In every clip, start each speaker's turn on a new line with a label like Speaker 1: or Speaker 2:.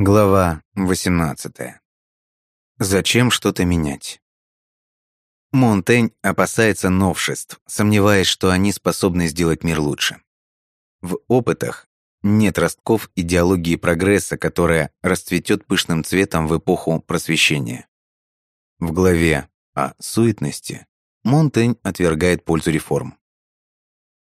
Speaker 1: Глава 18. Зачем что-то менять? Монтень опасается новшеств, сомневаясь, что они способны сделать мир лучше. В опытах нет ростков идеологии прогресса, которая расцветет пышным цветом в эпоху просвещения. В главе о суетности Монтень отвергает пользу реформ.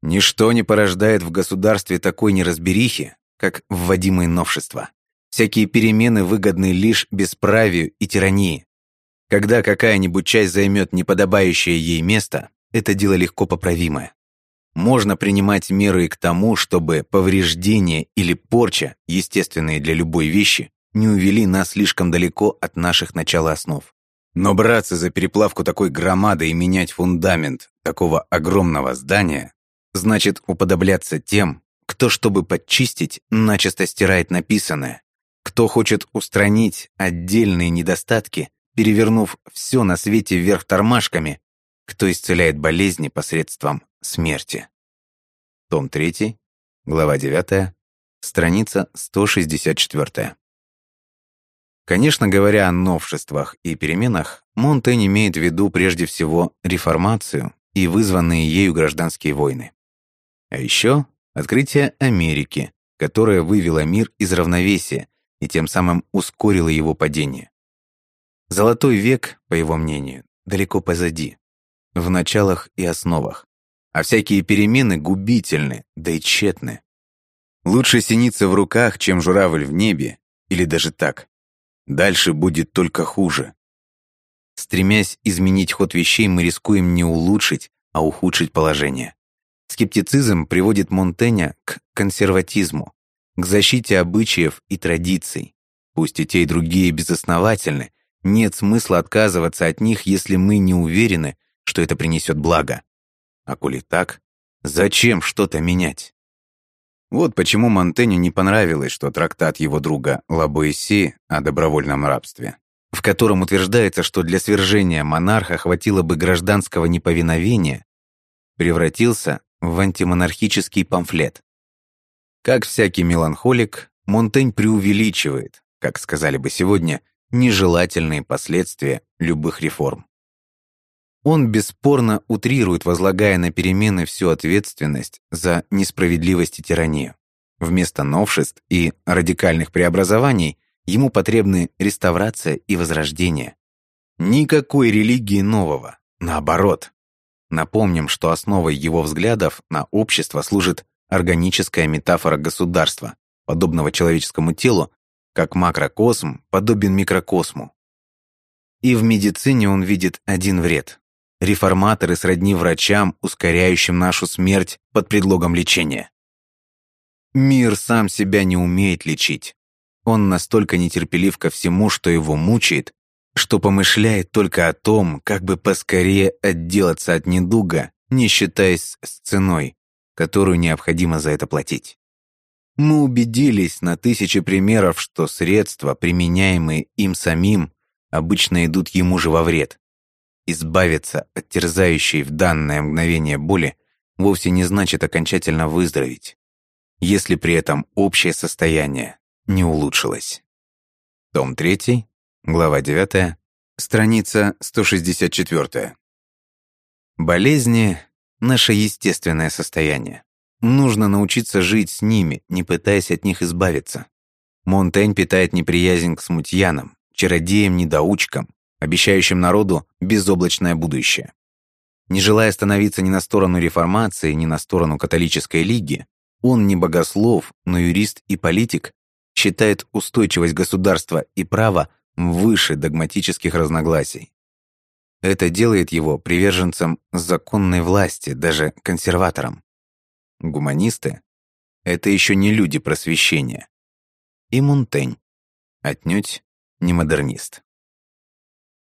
Speaker 1: Ничто не порождает в государстве такой неразберихи, как вводимые новшества. Всякие перемены выгодны лишь бесправию и тирании. Когда какая-нибудь часть займет неподобающее ей место, это дело легко поправимое. Можно принимать меры и к тому, чтобы повреждения или порча, естественные для любой вещи, не увели нас слишком далеко от наших начала основ. Но браться за переплавку такой громады и менять фундамент такого огромного здания, значит уподобляться тем, кто, чтобы подчистить, начисто стирает написанное, кто хочет устранить отдельные недостатки, перевернув все на свете вверх тормашками, кто исцеляет болезни посредством смерти. Том 3, глава 9, страница 164. Конечно, говоря о новшествах и переменах, Монтень имеет в виду прежде всего реформацию и вызванные ею гражданские войны. А еще открытие Америки, которое вывело мир из равновесия и тем самым ускорило его падение. Золотой век, по его мнению, далеко позади, в началах и основах, а всякие перемены губительны, да и тщетны. Лучше синица в руках, чем журавль в небе, или даже так. Дальше будет только хуже. Стремясь изменить ход вещей, мы рискуем не улучшить, а ухудшить положение. Скептицизм приводит Монтэня к консерватизму, к защите обычаев и традиций. Пусть и те, и другие безосновательны, нет смысла отказываться от них, если мы не уверены, что это принесет благо. А коли так, зачем что-то менять? Вот почему Монтеню не понравилось, что трактат его друга Лабоиси о добровольном рабстве, в котором утверждается, что для свержения монарха хватило бы гражданского неповиновения, превратился в антимонархический памфлет. Как всякий меланхолик, Монтень преувеличивает, как сказали бы сегодня, нежелательные последствия любых реформ. Он бесспорно утрирует, возлагая на перемены всю ответственность за несправедливость и тиранию. Вместо новшеств и радикальных преобразований ему потребны реставрация и возрождение. Никакой религии нового, наоборот. Напомним, что основой его взглядов на общество служит органическая метафора государства, подобного человеческому телу, как макрокосм подобен микрокосму. И в медицине он видит один вред. Реформаторы сродни врачам, ускоряющим нашу смерть под предлогом лечения. Мир сам себя не умеет лечить. Он настолько нетерпелив ко всему, что его мучает, что помышляет только о том, как бы поскорее отделаться от недуга, не считаясь с ценой, которую необходимо за это платить. Мы убедились на тысячи примеров, что средства, применяемые им самим, обычно идут ему же во вред. Избавиться от терзающей в данное мгновение боли вовсе не значит окончательно выздороветь, если при этом общее состояние не улучшилось. Том 3, глава 9, страница 164. Болезни наше естественное состояние. Нужно научиться жить с ними, не пытаясь от них избавиться. Монтень питает неприязнь к смутьянам, чародеям-недоучкам, обещающим народу безоблачное будущее. Не желая становиться ни на сторону реформации, ни на сторону католической лиги, он не богослов, но юрист и политик, считает устойчивость государства и права выше догматических разногласий. Это делает его приверженцем законной власти, даже консерватором. Гуманисты — это еще не люди просвещения. И Монтень отнюдь не модернист.